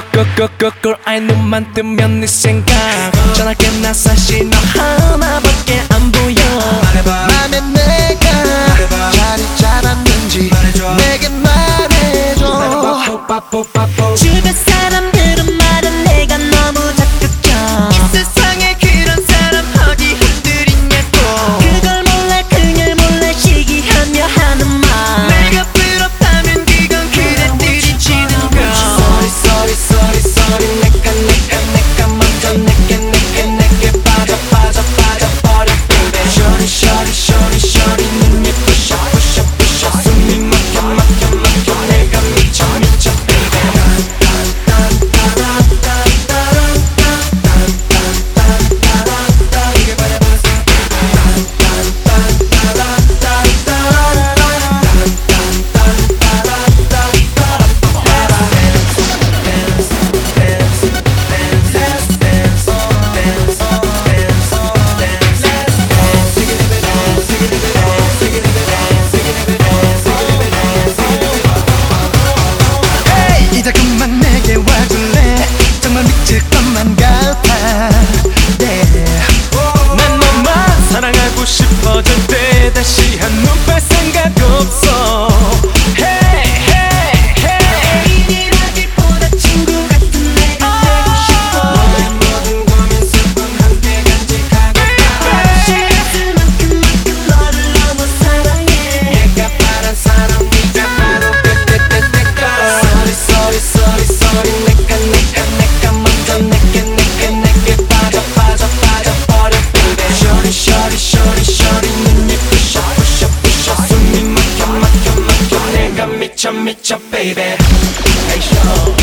끄끄끄끄끄 아이 눈만 뜨면 네 생각. 전화게 나 사실 너 하나밖에 안 보여. 말해봐. 맘에 내가 잘 있잖았는지 내게 말해줘. 뽀뽀뽀뽀 your baby. Be patient.